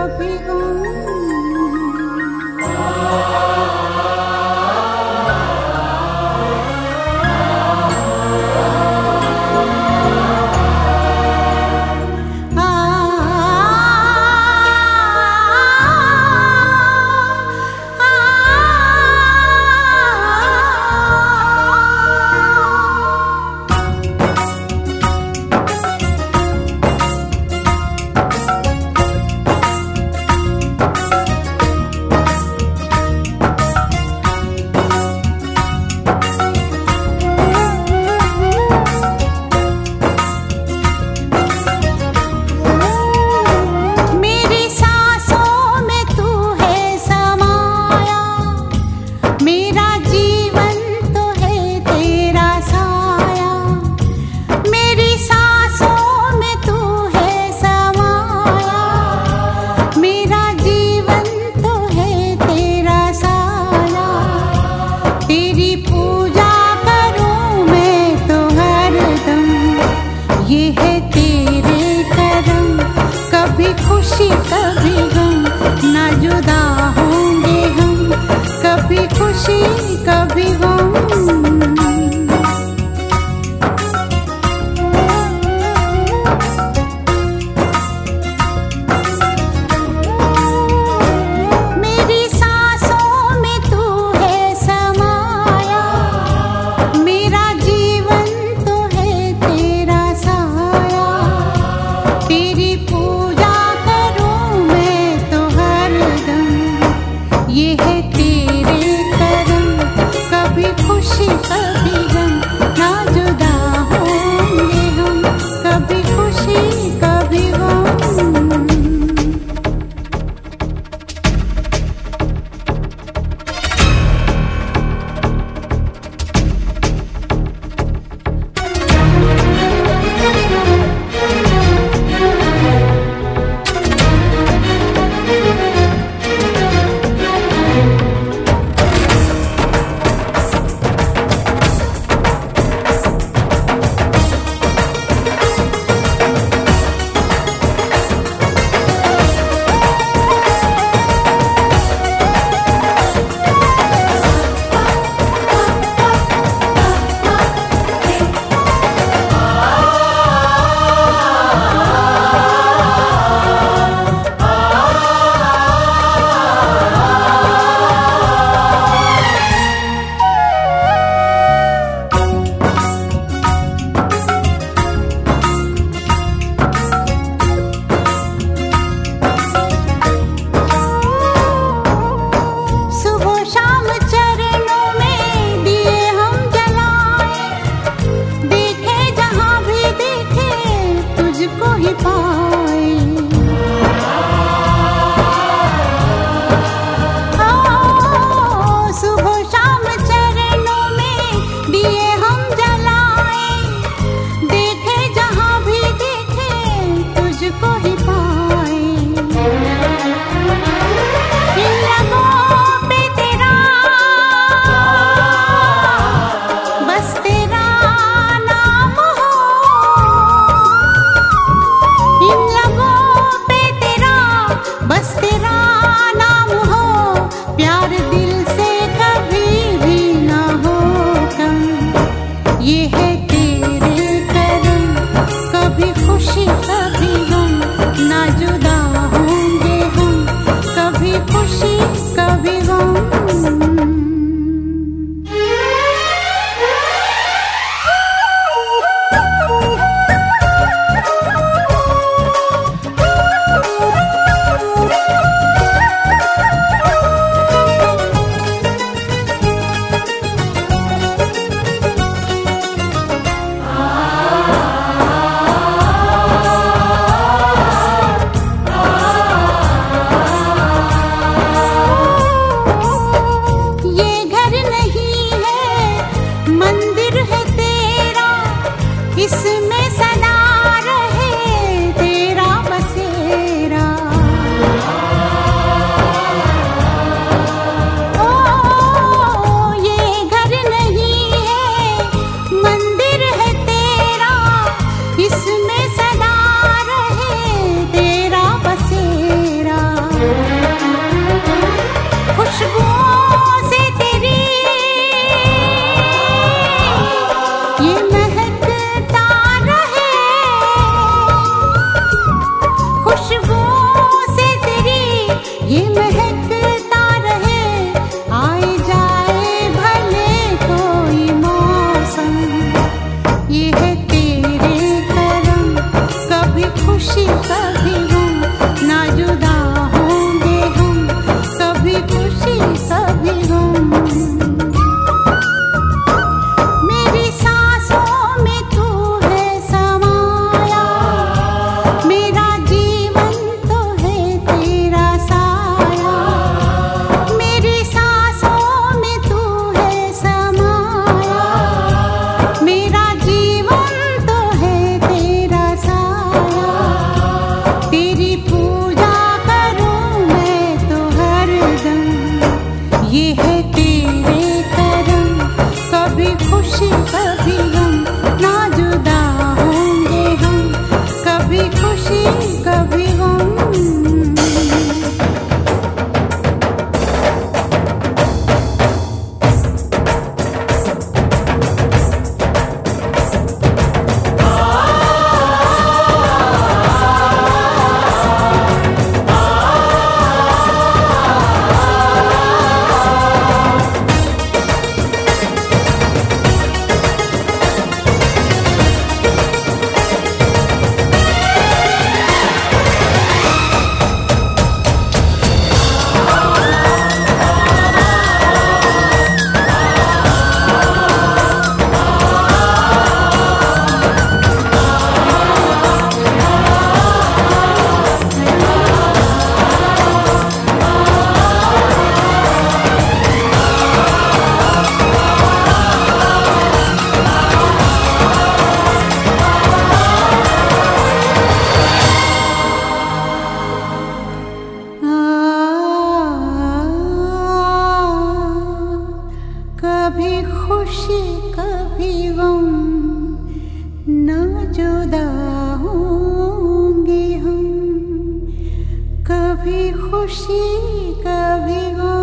कभी हो से कभी गम ना जुदा होंगे हम। कभी खुशी कभी गम। 是 वि